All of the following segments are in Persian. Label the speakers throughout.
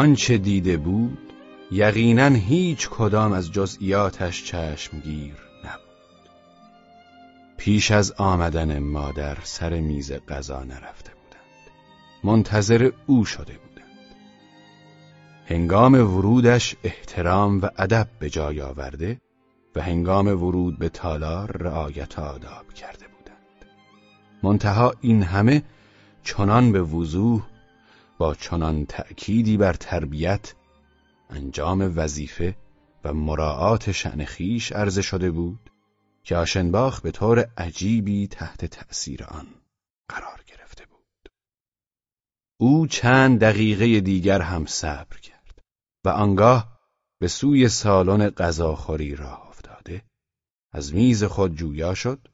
Speaker 1: آنچه دیده بود یقینا هیچ کدام از جزئیاتش چشمگیر نبود. پیش از آمدن مادر سر میز غذا نرفته بودند. منتظر او شده بودند. هنگام ورودش احترام و ادب به جای آورده و هنگام ورود به تالار رعایت آداب کرده بودند. منتها این همه چنان به وضوح با چنان تأکیدی بر تربیت انجام وظیفه و مراعات شعن خیش عرضه شده بود که آشنباخ به طور عجیبی تحت تأثیر آن قرار گرفته بود. او چند دقیقه دیگر هم صبر کرد و آنگاه به سوی سالن غذاخوری راه افتاده از میز خود جویا شد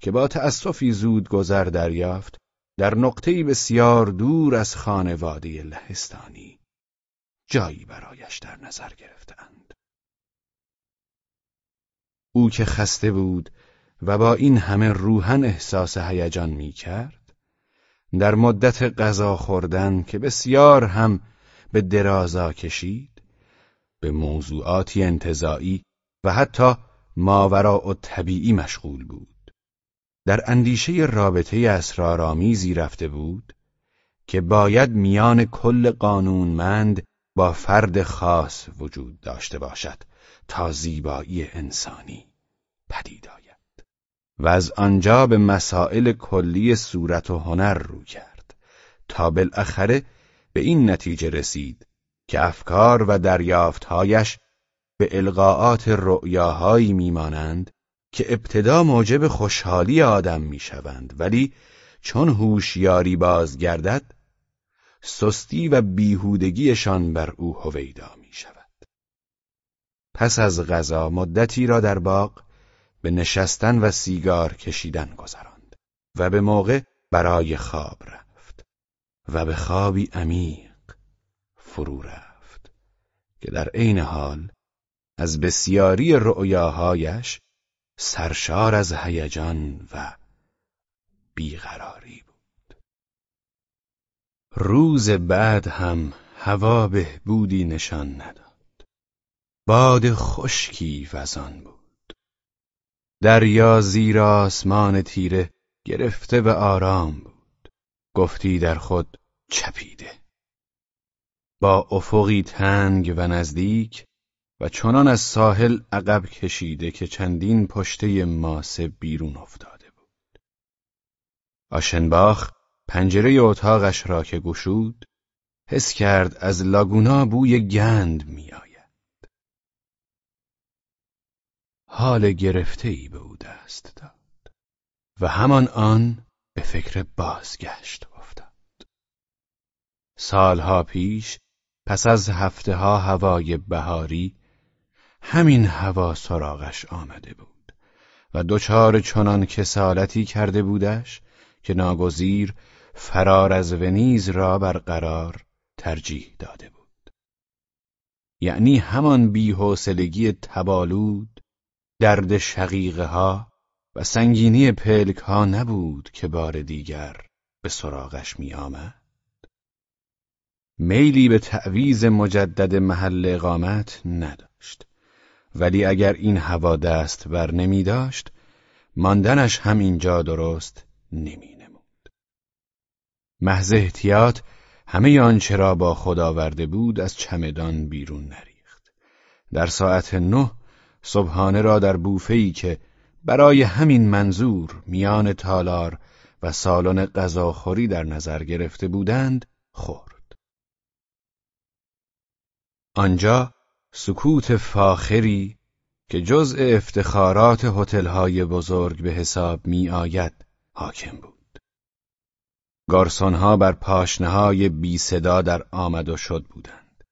Speaker 1: که با تأسفی زود گذر دریافت در نقطه‌ای بسیار دور از خانواده لهستانی جایی برایش در نظر گرفتند. او که خسته بود و با این همه روحن احساس هیجان می کرد در مدت غذا خوردن که بسیار هم به درازا کشید به موضوعاتی انتظاعی و حتی ماورا و طبیعی مشغول بود در اندیشه رابطه اسرارآمیزی رفته بود که باید میان کل قانونمند با فرد خاص وجود داشته باشد تا زیبایی انسانی پدید آید و از آنجا به مسائل کلی صورت و هنر رو کرد تا بالاخره به این نتیجه رسید که افکار و دریافتهایش به القاعات رؤیاهایی میمانند که ابتدا موجب خوشحالی آدم می‌شوند ولی چون هوشیاری بازگردد سستی و بیهودگیشان بر او هویدا می شود. پس از غذا مدتی را در باغ به نشستن و سیگار کشیدن گذراند و به موقع برای خواب رفت و به خوابی عمیق فرو رفت که در عین حال از بسیاری رؤیاهایش سرشار از هیجان و بیقراری روز بعد هم هوا بهبودی نشان نداد. باد خشکی وزان بود. دریا زیر آسمان تیره گرفته و آرام بود. گفتی در خود چپیده. با افقی تنگ و نزدیک و چنان از ساحل عقب کشیده که چندین پشته ماسه بیرون افتاده بود آشنباخ پنجره اتاقش را که گشود حس کرد از لاگونا بوی گند میآید. حال گرفته ای به او دست داد و همان آن به فکر بازگشت افتاد. سالها پیش پس از هفته ها هوای بهاری همین هوا سراغش آمده بود و دچار چنان کسالتی کرده بودش که ناگزیر فرار از ونیز را برقرار ترجیح داده بود یعنی همان بیحوصلگی تبالود درد شقیقه ها و سنگینی پلک ها نبود که بار دیگر به سراغش می آمد. میلی به تعویز مجدد محل اقامت نداشت ولی اگر این هوا دست بر نمی داشت ماندنش هم اینجا درست نمی محض احتیاط همه آنچه را با خود آورده بود از چمدان بیرون نریخت. در ساعت نه صبحانه را در بوفه‌ای که برای همین منظور میان تالار و سالن غذاخوری در نظر گرفته بودند خورد. آنجا سکوت فاخری که جزء افتخارات هتل‌های بزرگ به حساب می آید حاکم بود گارسونها بر پاشنهای بی صدا در آمد و شد بودند.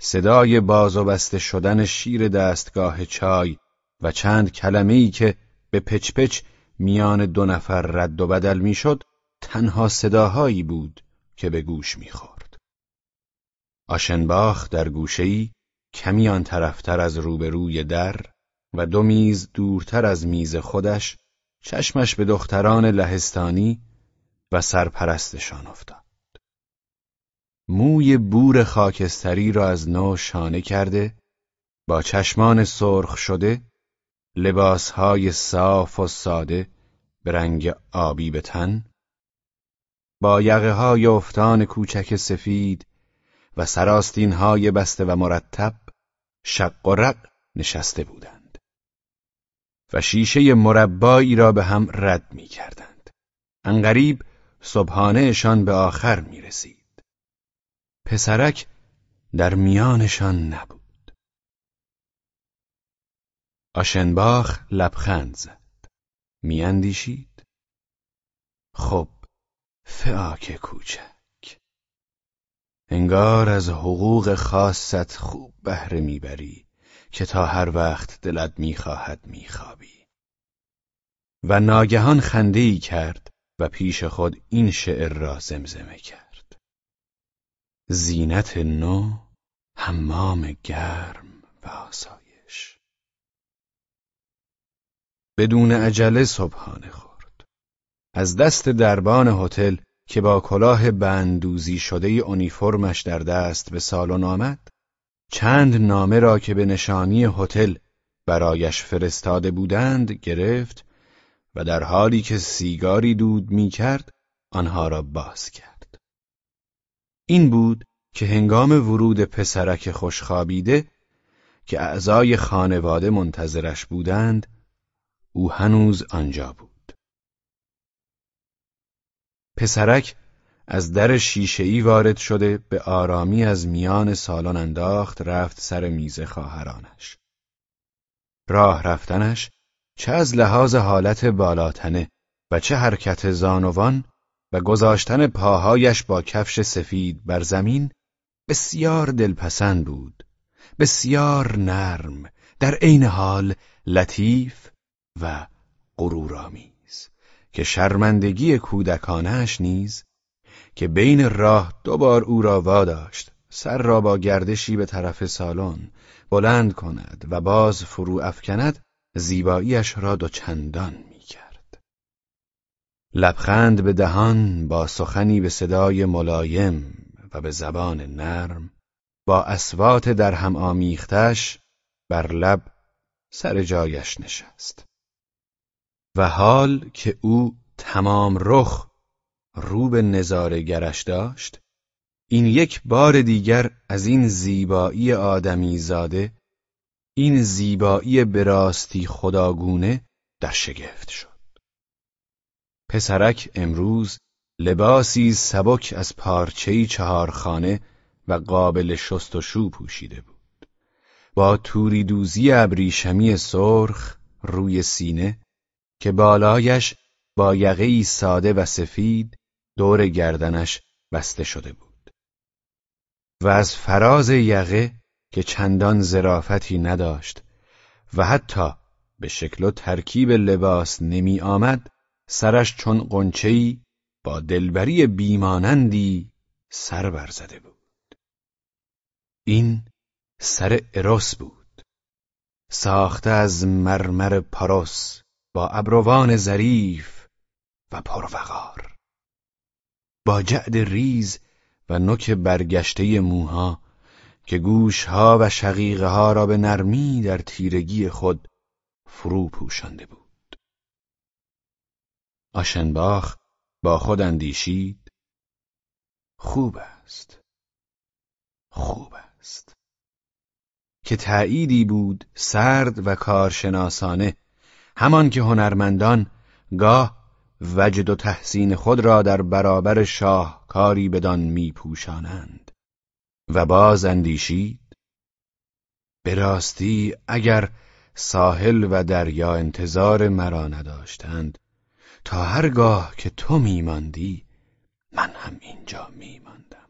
Speaker 1: صدای باز و بسته شدن شیر دستگاه چای و چند کلمه‌ای که به پچ پچ میان دو نفر رد و بدل می‌شد تنها صداهایی بود که به گوش می‌خورد. آشنباخ در گوشه‌ای کمی آن طرفتر از روبروی در و دو میز دورتر از میز خودش چشمش به دختران لهستانی و سرپرستشان افتاد. موی بور خاکستری را از نو شانه کرده با چشمان سرخ شده لباسهای صاف و ساده به رنگ آبی به تن با یقه های افتان کوچک سفید و سراستین های بسته و مرتب شق و رق نشسته بودند. و شیشه مربایی را به هم رد می کردند انقریب صبحانهشان به آخر می رسید پسرک در میانشان نبود. آشنباخ لبخند زد. میاندیشید؟ خب فعاک کوچک. انگار از حقوق خاصت خوب بهره می‌بری که تا هر وقت دلت می‌خواهد میخوابی. و ناگهان خنده ای کرد و پیش خود این شعر را زمزمه کرد. زینت نو حمام گرم و آسایش. بدون عجله صبحانه خورد. از دست دربان هتل که با کلاه بندوزی شده اونیفرمش در دست به سالن آمد چند نامه را که به نشانی هتل برایش فرستاده بودند گرفت و در حالی که سیگاری دود می کرد آنها را باز کرد. این بود که هنگام ورود پسرک خوشخوابیده که اعضای خانواده منتظرش بودند او هنوز آنجا بود. پسرک از در شیشهای وارد شده به آرامی از میان سالن انداخت رفت سر میز خواهرانش. راه رفتنش چه از لحاظ حالت بالاتنه و چه حرکت زانوان و گذاشتن پاهایش با کفش سفید بر زمین بسیار دلپسند بود بسیار نرم در عین حال لطیف و غرورآمیز که شرمندگی کودکانش نیز که بین راه دوبار او را واداشت سر را با گردشی به طرف سالن بلند کند و باز فرو افکند زیباییش را دو چندان می کرد. لبخند به دهان با سخنی به صدای ملایم و به زبان نرم با اسوات در هم آمیختش بر لب سر جایش نشست و حال که او تمام رخ رو به نظاره گرش داشت این یک بار دیگر از این زیبایی آدمی زاده این زیبایی براستی خداگونه در شگفت شد. پسرک امروز لباسی سبک از پارچهی چهارخانه و قابل شست و شو پوشیده بود. با توری دوزی ابریشمی سرخ روی سینه که بالایش با یقهای ساده و سفید دور گردنش بسته شده بود. و از فراز یقه که چندان زرافتی نداشت و حتی به شکل و ترکیب لباس نمی آمد سرش چون قنچهی با دلبری بیمانندی سر برزده بود. این سر اروس بود ساخته از مرمر پاروس. با ابروان ظریف و پروقار با جعد ریز و نوک برگشته موها که گوشها و شقیقه ها را به نرمی در تیرگی خود فرو پوشانده بود. آشنباخ با خود اندیشید خوب است خوب است. که تأییدی بود سرد و کارشناسانه همان که هنرمندان گاه وجد و تحسین خود را در برابر شاهکاری بدان میپوشانند. و باز اندیشید به راستی اگر ساحل و دریا انتظار مرا نداشتند تا هرگاه که تو میماندی من هم اینجا میماندم.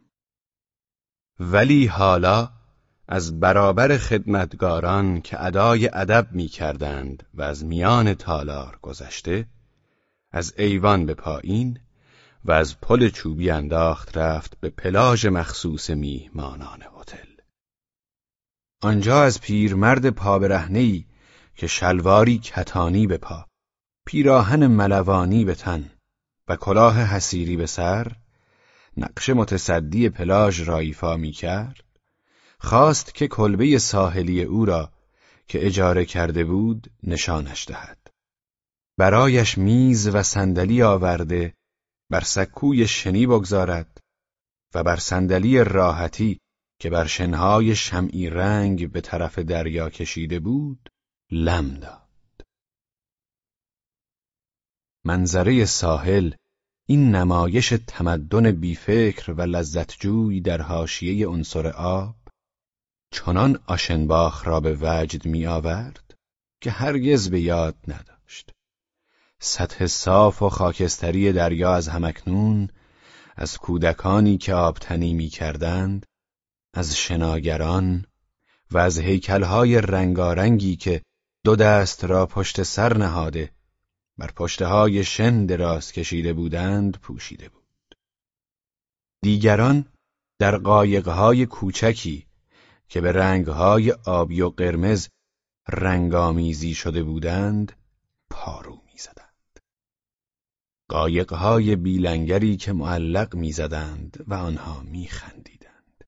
Speaker 1: ولی حالا از برابر خدمتگاران که ادای ادب می‌کردند و از میان تالار گذشته از ایوان به پایین و از پل چوبی انداخت رفت به پلاژ مخصوص میهمانان هتل. آنجا از پیرمرد پا ای که شلواری کتانی به پا پیراهن ملوانی به تن و کلاه حسیری به سر نقش متصدی پلاژ را ایفا می کرد خواست که کلبه ساحلی او را که اجاره کرده بود نشانش دهد. برایش میز و صندلی آورده بر سکوی شنی بگذارد و بر صندلی راحتی که بر شنهای شمعی رنگ به طرف دریا کشیده بود لم داد. منظره ساحل این نمایش تمدن بیفکر و لذتجوی در حاشیه عنصر آب چنان آشنباخ را به وجد می آورد که هرگز به یاد نداشت. سطح صاف و خاکستری دریا از همکنون از کودکانی که آبتنی می کردند از شناگران و از هیکلهای رنگارنگی که دو دست را پشت سر نهاده بر پشتهای شن دراز کشیده بودند پوشیده بود. دیگران در قایقهای کوچکی که به رنگهای آبی و قرمز رنگامیزی شده بودند پارو می‌زدند. قایقهای بیلنگری که معلق می‌زدند و آنها میخندیدند.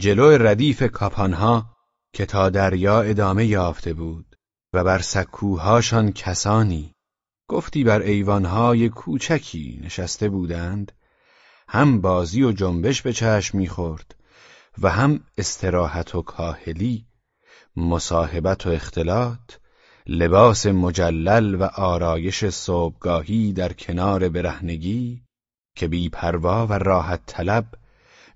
Speaker 1: جلو ردیف کاپانها که تا دریا ادامه یافته بود و بر سکوهاشان کسانی گفتی بر ایوانهای کوچکی نشسته بودند هم بازی و جنبش به چشم می‌خورد و هم استراحت و کاهلی مصاحبت و اختلاط لباس مجلل و آرایش صبحگاهی در کنار برهنگی که بی پروا و راحت طلب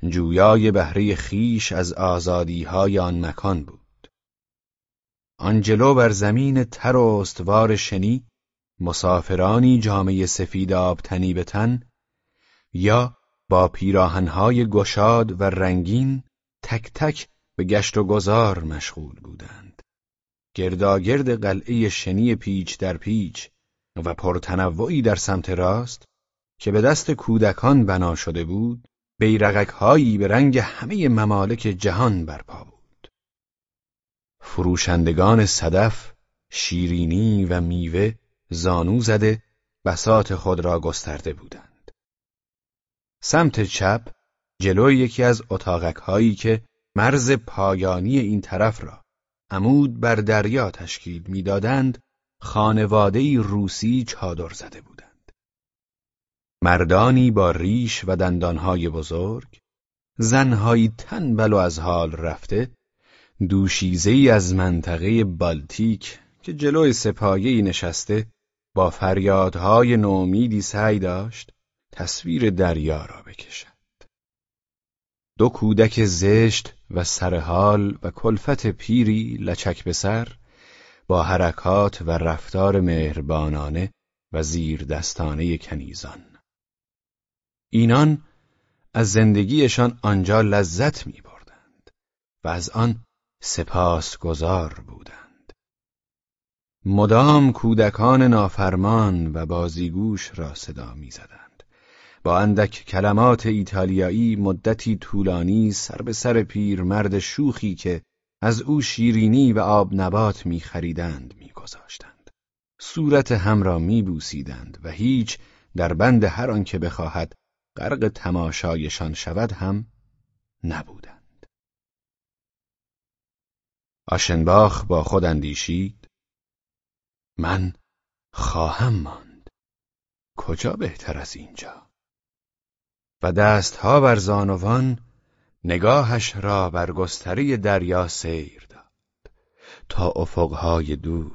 Speaker 1: جویای بهره خیش از آزادیهای آن مکان بود. آنجلو بر زمین تر و استوار شنی مسافرانی جامعه سفید آبتنی به تن یا با پیراهنهای گشاد و رنگین تک تک به گشت و گذار مشغول بودند. گرداگرد قلعه شنی پیچ در پیچ و پرتنوعی در سمت راست که به دست کودکان بنا شده بود، بیرقکهایی به رنگ همه ممالک جهان برپا بود. فروشندگان صدف، شیرینی و میوه زانو زده بسات خود را گسترده بودند. سمت چپ جلوی یکی از اتاقک هایی که مرز پایانی این طرف را عمود بر دریا تشکیل می‌دادند خانواده روسی چادر زده بودند. مردانی با ریش و دندانهای بزرگ زنهایی تنبل و از حال رفته دوشیزهای از منطقه بالتیک که جلوی سپایهی نشسته با فریادهای نومیدی سعی داشت تصویر دریا را بکشد. دو کودک زشت و سرحال و کلفت پیری لچک به سر با حرکات و رفتار مهربانانه و زیر دستانه کنیزان اینان از زندگیشان آنجا لذت می بردند و از آن سپاس گذار بودند مدام کودکان نافرمان و بازیگوش را صدا می زدند. با اندک کلمات ایتالیایی مدتی طولانی سر به سر پیرمرد شوخی که از او شیرینی و آب نبات می خریدند می گذاشتند. صورت هم را می بوسیدند و هیچ در بند هر آن که بخواهد غرق تماشایشان شود هم نبودند. آشنباخ با خود اندیشید من خواهم ماند کجا بهتر از اینجا و دستها بر زانوان نگاهش را بر گستری دریا سیر داد. تا افقهای دور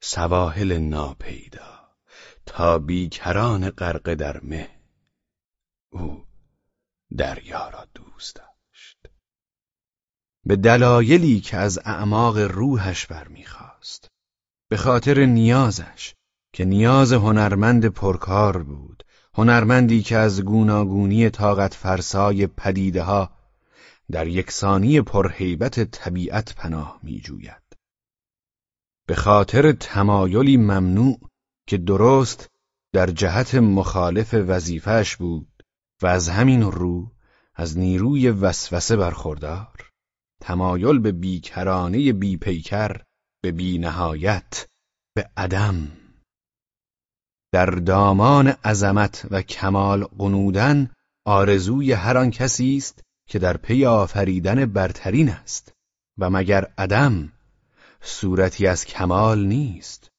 Speaker 1: سواحل ناپیدا تا بیکران غرق در مه او دریا را دوست داشت. به دلایلی که از اعماق روحش برمیخواست به خاطر نیازش که نیاز هنرمند پرکار بود هنرمندی که از گوناگونی طاقت فرسای پدیده ها در یکسانی پرهیبت طبیعت پناه می جوید. به خاطر تمایلی ممنوع که درست در جهت مخالف وظیفهش بود و از همین رو از نیروی وسوسه برخوردار تمایل به بیکرانه بیپیکر به بینهایت به عدم در دامان عظمت و کمال قنودن آرزوی هر آن کسی است که در پی آفریدن برترین است. و مگر عدم صورتی از کمال نیست؟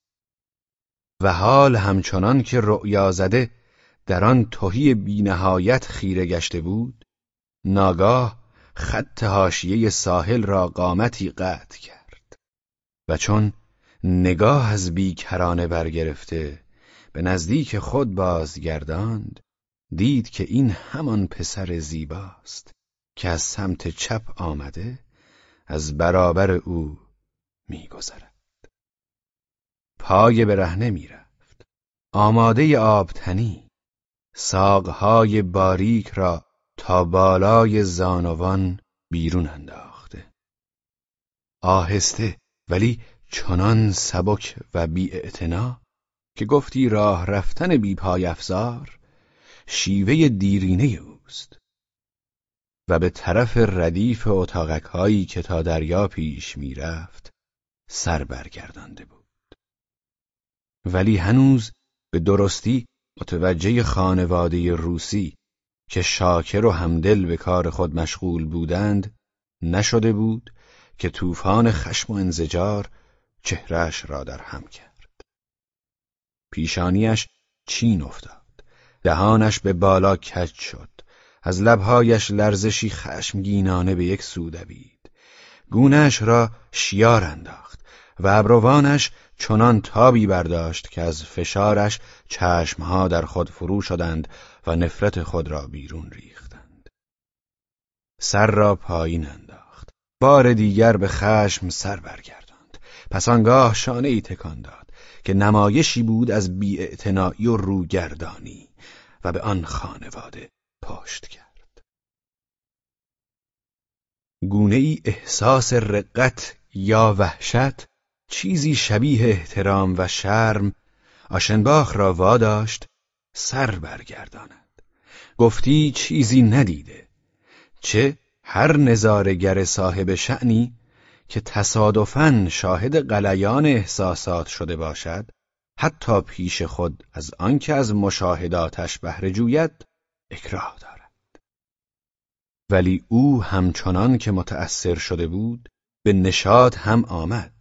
Speaker 1: و حال همچنان که رؤیا زده در آن توهی بینهایت خیره گشته بود ناگاه خط حاشیه ساحل را قامتی قطع کرد. و چون نگاه از بیکرانه برگرفته به نزدیک خود بازگرداند دید که این همان پسر زیباست که از سمت چپ آمده از برابر او میگذرد. پای برهنه می‌رفت. آماده آبتنی ساقهای باریک را تا بالای زانوان بیرون انداخته. آهسته ولی چنان سبک و بی که گفتی راه رفتن بی پای افزار شیوه دیرینه اوست. و به طرف ردیف اتاقک هایی که تا دریا پیش می‌رفت سر برگردانده بود. ولی هنوز به درستی متوجه خانواده روسی که شاکر و همدل به کار خود مشغول بودند نشده بود که طوفان خشم و انزجار چهرش را در هم کرد. پیشانیش چین افتاد. دهانش به بالا کج شد. از لبهایش لرزشی خشمگینانه به یک سو دوید. گونهش را شیار انداخت و ابروانش چنان تابی برداشت که از فشارش چشمها در خود فرو شدند و نفرت خود را بیرون ریختند. سر را پایین انداخت. بار دیگر به خشم سر برگرداند پس آنگاه شانه ای تکان داد که نمایشی بود از بیاعتنایی و روگردانی و به آن خانواده پشت کرد. گونه ای احساس رقت یا وحشت چیزی شبیه احترام و شرم آشنباخ را واداشت سر برگرداند. گفتی چیزی ندیده چه هر نظارگر صاحب شعنی که تصادفاً شاهد قلیان احساسات شده باشد حتی پیش خود از آنکه از مشاهداتش بهره جوید اکراه دارد ولی او همچنان که متأثر شده بود به نشاد هم آمد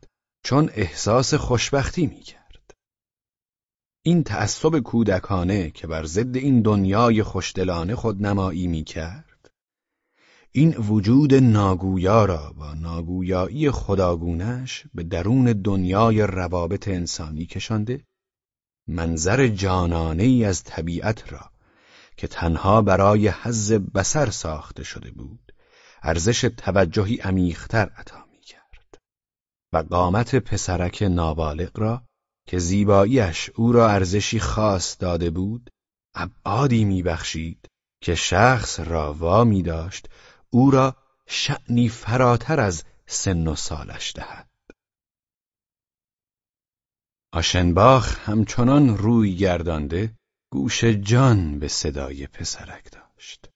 Speaker 1: چون احساس خوشبختی می کرد. این تعصب کودکانه که بر ضد این دنیای خوشدلانه خود نمایی می کرد این وجود ناگویا را با ناگویایی خداگونش به درون دنیای روابط انسانی کشانده منظر جانانه ای از طبیعت را که تنها برای حز بسر ساخته شده بود ارزش توجهی عمیقتر عطا و قامت پسرک نابالغ را که زیباییش او را ارزشی خاص داده بود ابعادی میبخشید که شخص را وامی داشت او را شعنی فراتر از سن و سالش دهد. آشنباخ همچنان روی گردانده گوش جان به صدای پسرک داشت.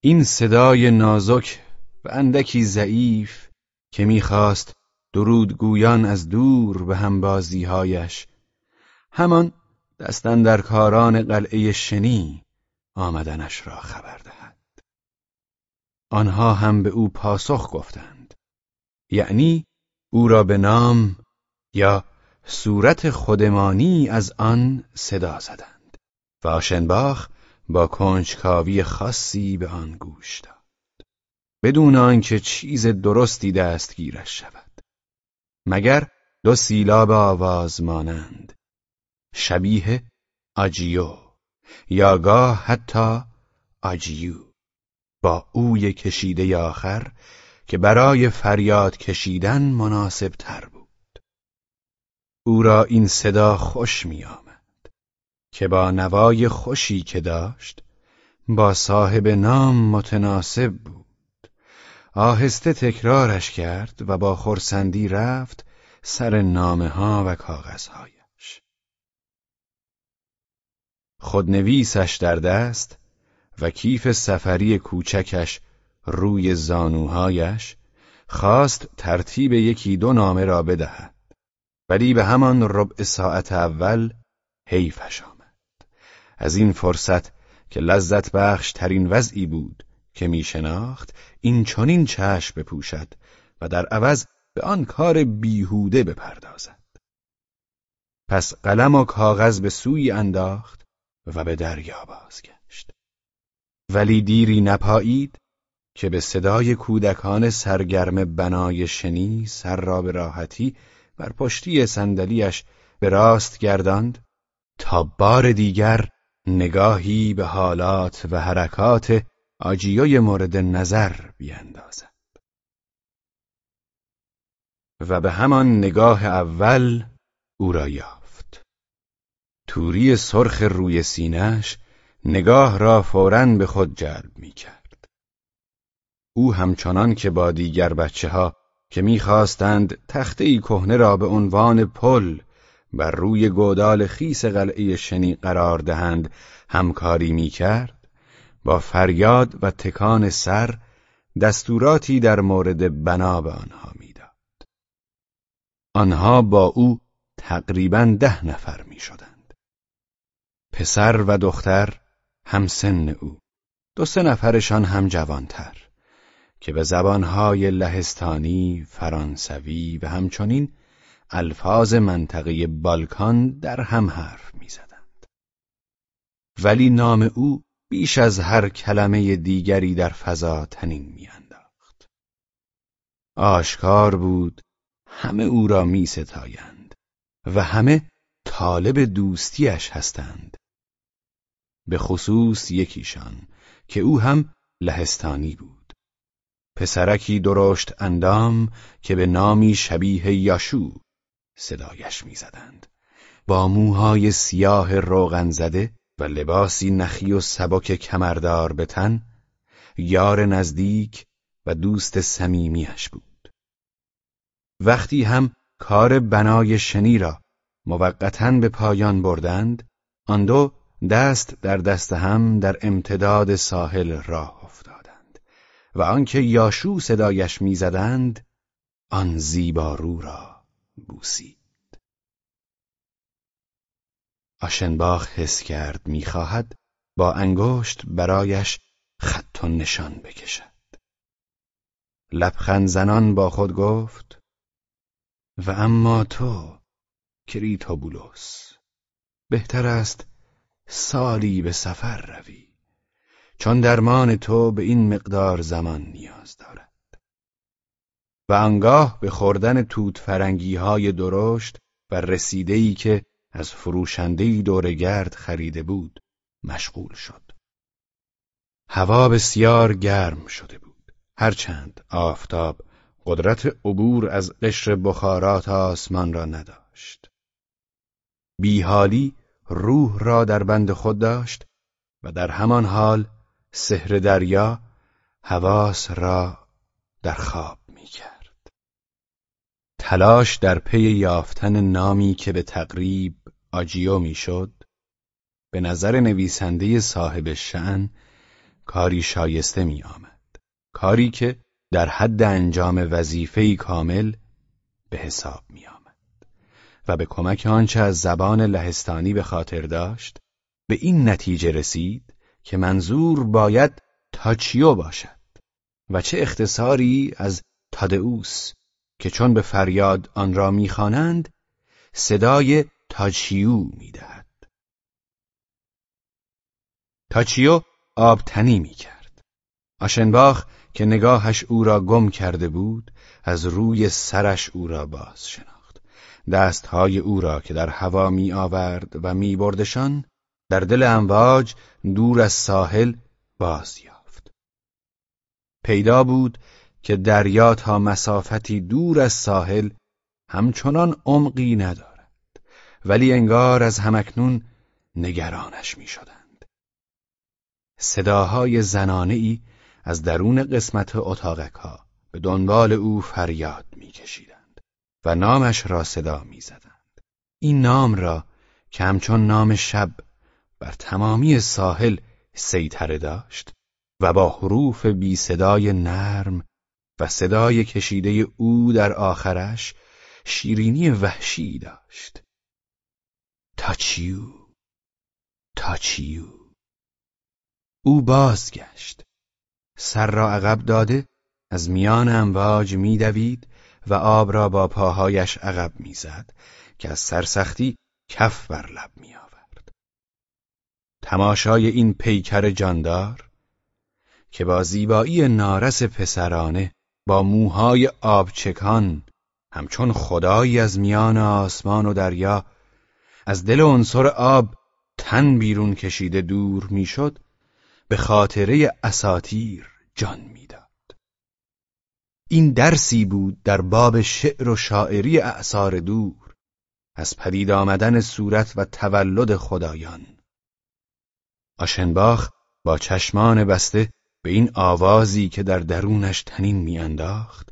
Speaker 1: این صدای نازک و اندکی ضعیف که می‌خواست درود گویان از دور به همبازیهایش همان دستن در کاران قلعه شنی آمدنش را خبر دهد. آنها هم به او پاسخ گفتند. یعنی او را به نام یا صورت خودمانی از آن صدا زدند و آشنباخ با کنجکاوی خاصی به آن گوش داد. بدون آنکه چیز درستی دستگیرش شود. مگر دو سیلاب آواز مانند شبیه آجیو یا گاه حتی آجیو. با اوی کشیده آخر که برای فریاد کشیدن مناسب تر بود. او را این صدا خوش می آمد که با نوای خوشی که داشت با صاحب نام متناسب بود. آهسته تکرارش کرد و با خورسندی رفت سر نامه ها و کاغذهایش. خودنویسش در دست و کیف سفری کوچکش روی زانوهایش خواست ترتیب یکی دو نامه را بدهد. ولی به همان ربع ساعت اول حیفش آمد. از این فرصت که لذت بخش ترین وضعی بود که می شناخت این چنین چشم بپوشد و در عوض به آن کار بیهوده بپردازد. پس قلم و کاغذ به سوی انداخت و به دریا بازگشت. ولی دیری نپایید که به صدای کودکان سرگرم بنای شنی سر را به راحتی بر پشتی صندلیاش به راست گرداند تا بار دیگر نگاهی به حالات و حرکات آجیوی مورد نظر بیندازد و به همان نگاه اول او را یافت. توری سرخ روی سینهش نگاه را فوراً به خود جلب می کرد. او همچنان که با دیگر بچه ها که می‌خواستند تخته ای کهنه را به عنوان پل بر روی گودال خیس قلعه شنی قرار دهند همکاری می‌کرد با فریاد و تکان سر دستوراتی در مورد بنا به آنها می‌داد آنها با او تقریبا ده نفر می‌شدند پسر و دختر هم سن او دو سه نفرشان هم جوانتر که به زبانهای لهستانی، فرانسوی و همچنین الفاظ منطقه بالکان در هم حرف می‌زدند. ولی نام او بیش از هر کلمه دیگری در فضا تنین میانداخت. آشکار بود همه او را می ستایند و همه طالب دوستیش هستند. به خصوص یکیشان که او هم لهستانی بود. پسرکی درشت اندام که به نامی شبیه یاشو صدایش می‌زدند. با موهای سیاه روغن زده و لباسی نخی و سبک کمردار به تن یار نزدیک و دوست صمیمیش بود وقتی هم کار بنای شنی را موقتا به پایان بردند آن دو دست در دست هم در امتداد ساحل راه افتادند و آنکه یاشو صدایش می‌زدند آن زیبارو را بوسید. آشنباخ حس کرد می‌خواهد با انگشت برایش خط و نشان بکشد. لبخند زنان با خود گفت و اما تو کریتوبولوس بهتر است سالی به سفر روی چون درمان تو به این مقدار زمان نیاز دارد و انگاه به خوردن توت فرنگی های درشت و رسیدهی که از فروشندهی دورگرد خریده بود مشغول شد. هوا بسیار گرم شده بود. هرچند آفتاب قدرت عبور از قشر بخارات آسمان را نداشت. بیحالی روح را در بند خود داشت و در همان حال سحر دریا حواس را در خواب می کرد. تلاش در پی یافتن نامی که به تقریب آجیو می‌شد به نظر نویسنده صاحب شعن کاری شایسته می آمد. کاری که در حد انجام وظیفه‌ای کامل به حساب می آمد و به کمک آنچه از زبان لهستانی به خاطر داشت به این نتیجه رسید که منظور باید تاچیو باشد و چه اختصاری از تادئوس که چون به فریاد آن را می‌خوانند صدای تاچیو می‌دهد. تاچیو آبتنی می‌کرد. آشنباخ که نگاهش او را گم کرده بود از روی سرش او را باز شناخت دستهای او را که در هوا می آورد و می بردشان در دل امواج دور از ساحل باز یافت پیدا بود که دریا تا مسافتی دور از ساحل همچنان عمقی ندارد ولی انگار از همکنون نگرانش می شدند. صداهای زنانه ای از درون قسمت اتاقک ها به دنبال او فریاد می کشیدند و نامش را صدا می زدند. این نام را که همچون نام شب بر تمامی ساحل سیطره داشت و با حروف بی صدای نرم و صدای کشیده او در آخرش شیرینی وحشی داشت. تاچیو تاچیو او بازگشت. سر را عقب داده از میان امواج میدوید و آب را با پاهایش عقب می‌زد که از سرسختی کف بر لب می آورد. تماشای این پیکر جاندار که با زیبایی نارس پسرانه با موهای آبچکان همچون خدایی از میان آسمان و دریا از دل عنصر آب تن بیرون کشیده دور می‌شد به خاطره اساتیر جان می‌داد این درسی بود در باب شعر و شاعری اعثار دور از پدید آمدن صورت و تولد خدایان. آشنباخ با چشمان بسته به این آوازی که در درونش تنین میانداخت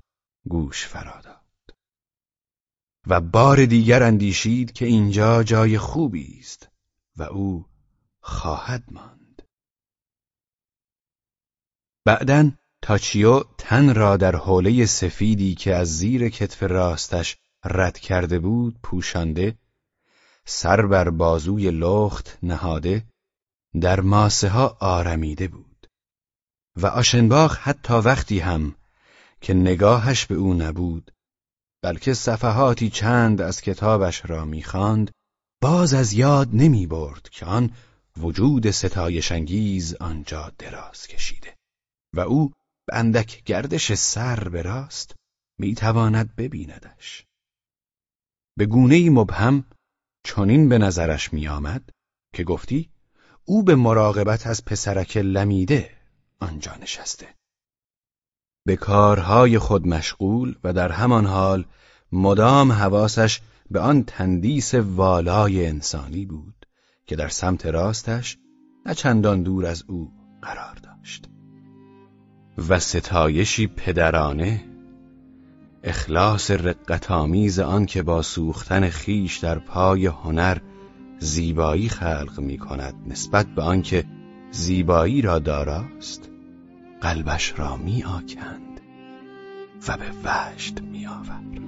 Speaker 1: گوش فراداد و بار دیگر اندیشید که اینجا جای خوبی است و او خواهد ماند. بعدا تاچیو تن را در حوله سفیدی که از زیر کتف راستش رد کرده بود پوشانده سر بر بازوی لخت نهاده در ماسه ها آرمیده بود. و آشنباخ حتی وقتی هم که نگاهش به او نبود بلکه صفحاتی چند از کتابش را می‌خواند باز از یاد نمی برد که آن وجود ستایشانگیز آنجا دراز کشیده. و او اندک گردش سر به راست می‌تواند ببیندش. به گونه مبهم چنین به نظرش میآمد که گفتی او به مراقبت از پسرک لمیده آنجا نشسته. به کارهای خود مشغول و در همان حال مدام حواسش به آن تندیس والای انسانی بود که در سمت راستش نه چندان دور از او قرار داشت. و ستایشی پدرانه. اخلاص رقتآمیز آن که با سوختن خیش در پای هنر زیبایی خلق می کند نسبت به آنکه زیبایی را داراست قلبش را می آکند و به وجد می آورد